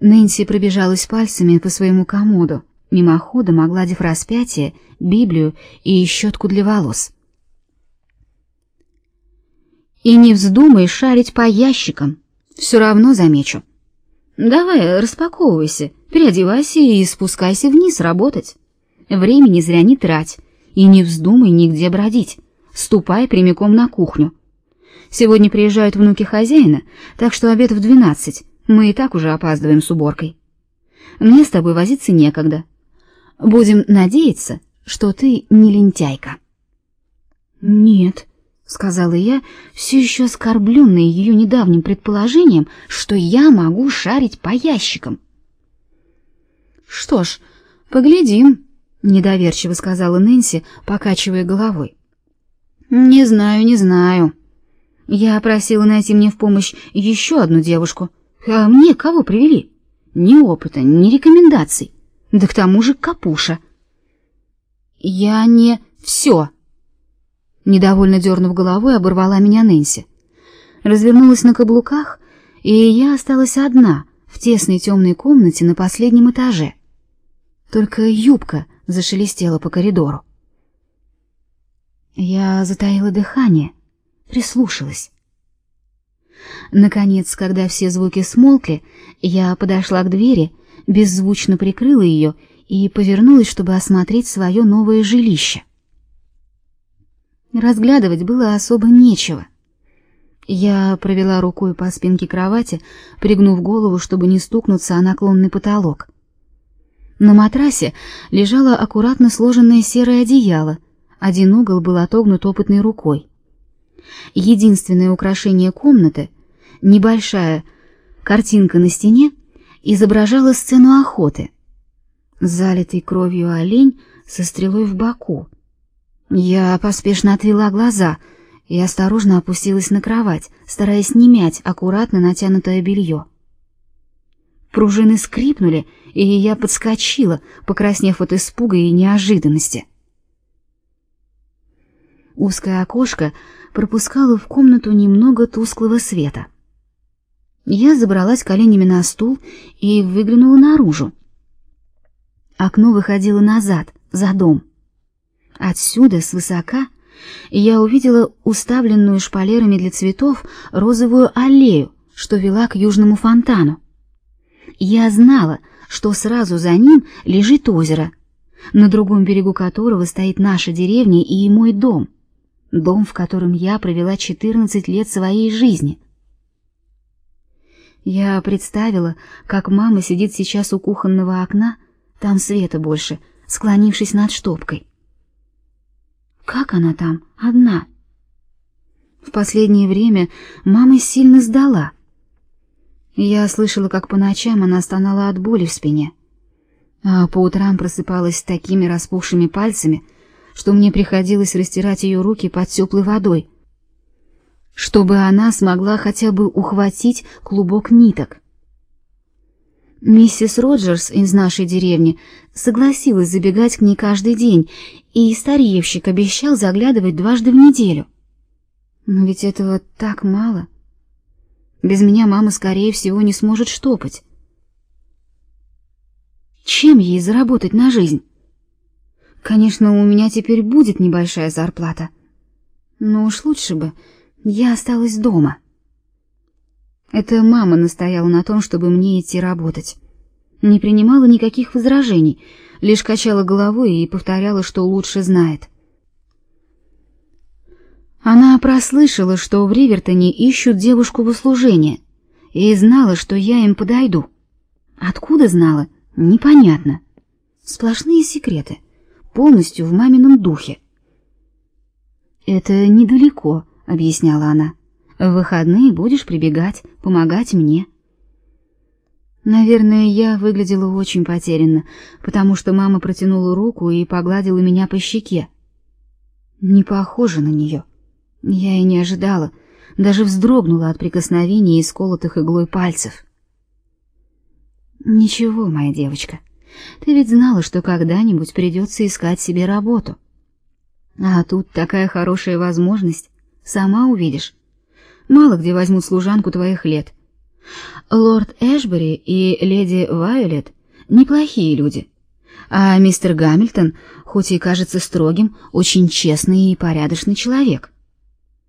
Нэнси пробежалась пальцами по своему комоду, мимоходом огладив распятие, Библию и щетку для волос. И не вздумай шарить по ящикам, все равно замечу. Давай, распаковывайся, переодевайся и спускайся вниз работать. Времени зря не трать и не вздумай нигде бродить. Ступай прямиком на кухню. Сегодня приезжают внуки хозяина, так что обед в двенадцать. Мы и так уже опаздываем с уборкой. Мне с тобой возиться некогда. Будем надеяться, что ты не лентяйка. Нет, сказала я, все еще оскорбленная ее недавним предположением, что я могу шарить по ящикам. Что ж, поглядим, недоверчиво сказала Нэнси, покачивая головой. Не знаю, не знаю. Я просила найти мне в помощь еще одну девушку. А мне кого привели? Ни опыта, ни рекомендаций. Да к тому же капуша. Я не все. Недовольно дернув головой, оборвала меня Нэнси. Развернулась на каблуках, и я осталась одна в тесной темной комнате на последнем этаже. Только юбка зашелестела по коридору. Я затаила дыхание, прислушалась. Наконец, когда все звуки смолкли, я подошла к двери, беззвучно прикрыла ее и повернулась, чтобы осмотреть свое новое жилище. Разглядывать было особо нечего. Я провела рукой по спинке кровати, пригнув голову, чтобы не стукнуться о наклонный потолок. На матрасе лежало аккуратно сложенное серое одеяло, один угол был отогнут опытной рукой. Единственное украшение комнаты, небольшая картинка на стене, изображала сцену охоты. Залитый кровью олень со стрелой в боку. Я поспешно отвела глаза и осторожно опустилась на кровать, стараясь не мять аккуратно натянутое белье. Пружины скрипнули, и я подскочила, покраснев от испуга и неожиданности. Узкое окошко пропускало в комнату немного тусклого света. Я забралась коленями на стул и выглянула наружу. Окно выходило назад, за дом. Отсюда, свысока, я увидела уставленную шпалерами для цветов розовую аллею, что вела к южному фонтану. Я знала, что сразу за ним лежит озеро, на другом берегу которого стоит наша деревня и мой дом дом, в котором я провела 14 лет своей жизни. Я представила, как мама сидит сейчас у кухонного окна, там света больше, склонившись над штопкой. Как она там, одна? В последнее время мама сильно сдала. Я слышала, как по ночам она стонала от боли в спине, а по утрам просыпалась с такими распухшими пальцами, что мне приходилось растирать ее руки под теплой водой, чтобы она смогла хотя бы ухватить клубок ниток. Миссис Роджерс из нашей деревни согласилась забегать к ней каждый день, и старьевщик обещал заглядывать дважды в неделю. Но ведь этого так мало. Без меня мама, скорее всего, не сможет штопать. Чем ей заработать на жизнь? Конечно, у меня теперь будет небольшая зарплата. Но уж лучше бы я осталась дома. Это мама настояла на том, чтобы мне идти работать. Не принимала никаких возражений, лишь качала головой и повторяла, что лучше знает. Она прослышала, что в Ривертоне ищут девушку в услужение, и знала, что я им подойду. Откуда знала, непонятно. Сплошные секреты полностью в мамином духе. Это недалеко, объясняла она. В выходные будешь прибегать, помогать мне. Наверное, я выглядела очень потерянно, потому что мама протянула руку и погладила меня по щеке. Не похоже на нее. Я и не ожидала, даже вздрогнула от прикосновения исколотых иглой пальцев. Ничего, моя девочка. Ты ведь знала, что когда-нибудь придется искать себе работу. А тут такая хорошая возможность, сама увидишь. Мало где возьмут служанку твоих лет. Лорд Эшбери и леди Вайолет неплохие люди, а мистер Гамильтон, хоть и кажется строгим, очень честный и порядочный человек.